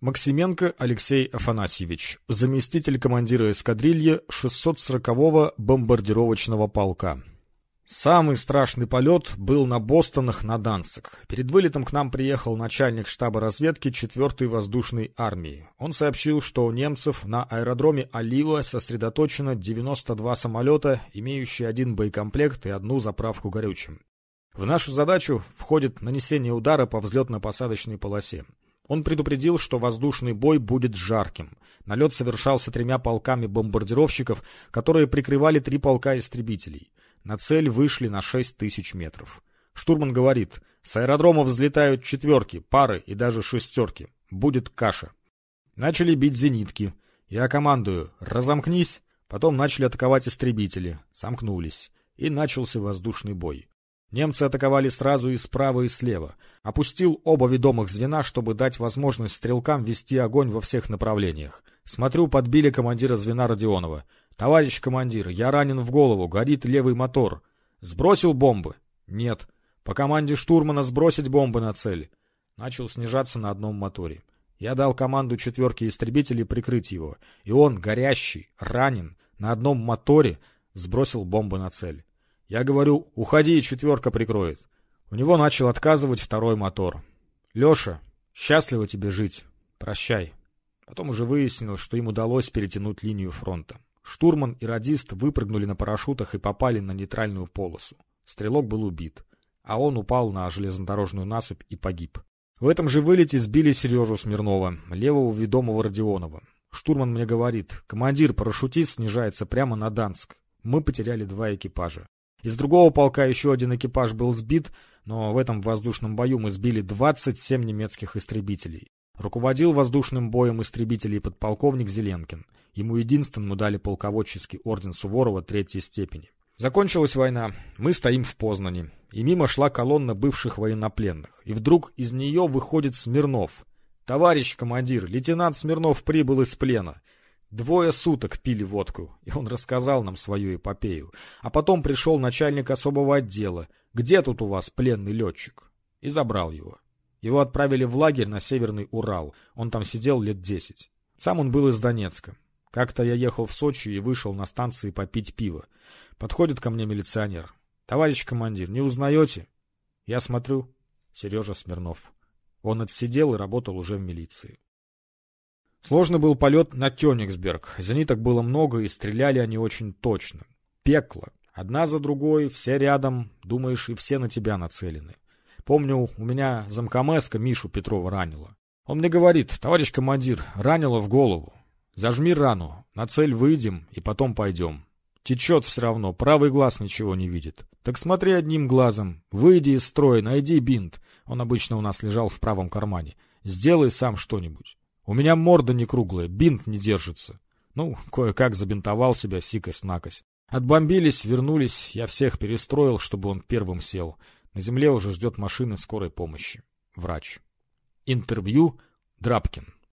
Максименко Алексей Афанасьевич, заместитель командира эскадрильи 640-го бомбардировочного полка. Самый страшный полет был на Бостонах на Данцик. Перед вылетом к нам приехал начальник штаба разведки 4-й воздушной армии. Он сообщил, что у немцев на аэродроме Алива сосредоточено 92 самолета, имеющие один боекомплект и одну заправку горючим. В нашу задачу входит нанесение удара по взлетно-посадочной полосе. Он предупредил, что воздушный бой будет жарким. Налет совершался тремя полками бомбардировщиков, которые прикрывали три полка истребителей. На цель вышли на 6 тысяч метров. Штурман говорит, с аэродрома взлетают четверки, пары и даже шестерки. Будет каша. Начали бить зенитки. Я командую «разомкнись», потом начали атаковать истребители, сомкнулись. И начался воздушный бой. Немцы атаковали сразу и справа, и слева. Опустил оба ведомых звена, чтобы дать возможность стрелкам вести огонь во всех направлениях. Смотрю, подбили командира звена Родионова. «Товарищ командир, я ранен в голову, горит левый мотор. Сбросил бомбы?» «Нет. По команде штурмана сбросить бомбы на цель». Начал снижаться на одном моторе. Я дал команду четверке истребителей прикрыть его, и он, горящий, ранен, на одном моторе сбросил бомбы на цель. Я говорю, уходи, четверка прикроет. У него начал отказывать второй мотор. Леша, счастливо тебе жить. Прощай. Потом уже выяснилось, что им удалось перетянуть линию фронта. Штурман и радист выпрыгнули на парашютах и попали на нейтральную полосу. Стрелок был убит, а он упал на железнодорожную насыпь и погиб. В этом же вылете сбили Сережу Смирнова, левого ведомого Родионова. Штурман мне говорит, командир парашютист снижается прямо на Данск. Мы потеряли два экипажа. Из другого полка еще один экипаж был сбит, но в этом воздушном бою мы сбили 27 немецких истребителей. Руководил воздушным боем истребителей подполковник Зеленкин. Ему единственному дали полководческий орден Суворова третьей степени. Закончилась война. Мы стоим в Познане. И мимо шла колонна бывших военнопленных. И вдруг из нее выходит Смирнов. «Товарищ командир, лейтенант Смирнов прибыл из плена». Двое суток пили водку, и он рассказал нам свою эпопею. А потом пришел начальник особого отдела. «Где тут у вас пленный летчик?» И забрал его. Его отправили в лагерь на Северный Урал. Он там сидел лет десять. Сам он был из Донецка. Как-то я ехал в Сочи и вышел на станции попить пиво. Подходит ко мне милиционер. «Товарищ командир, не узнаете?» Я смотрю. Сережа Смирнов. Он отсидел и работал уже в милиции. Сложный был полет на Кёнигсберг. Зениток было много, и стреляли они очень точно. Пекло. Одна за другой, все рядом, думаешь, и все на тебя нацелены. Помню, у меня замкомеска Мишу Петрова ранило. Он мне говорит, товарищ командир, ранило в голову. Зажми рану, на цель выйдем и потом пойдем. Течет все равно, правый глаз ничего не видит. Так смотри одним глазом, выйди из строя, найди бинт. Он обычно у нас лежал в правом кармане. Сделай сам что-нибудь. У меня морда не круглая, бинт не держится. Ну, кое-как забинтовал себя сикость-накость. Отбомбились, вернулись, я всех перестроил, чтобы он первым сел. На земле уже ждет машина скорой помощи. Врач. Интервью Драбкин.